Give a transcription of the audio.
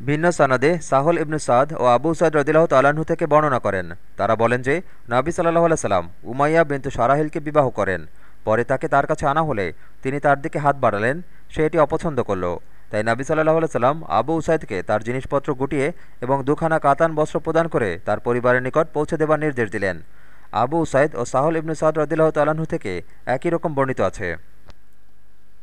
ভিন্ন সানাদে সাহল ইবনু সাদ ও আবু সাদ রদিল্লাহ তালাহু থেকে বর্ণনা করেন। তারা বলেন যে, নাবি সাল্লাহ সাল্লাম উমাইয়া বিন্তু সারাহিলকে বিবাহ করেন। পরে তাকে তার কাছে আনা হলে তিনি তার দিকে হাত বাড়ালেন, সে এটি অপছন্দ করল। তাই নাবি সাল্লাহ সাল্লাম আবু উসাইদকে তার জিনিসপত্র গুটিয়ে এবং দুখানা কাতান বস্ত্র প্রদান করে তার পরিবারের নিকট পৌঁছে দেবার নির্দেশ দিলেন। আবু উসাইদ ও সাহল ইবনু সাদ রদিল্লাহ তালাহু থেকে একই রকম বর্ণিত আছে।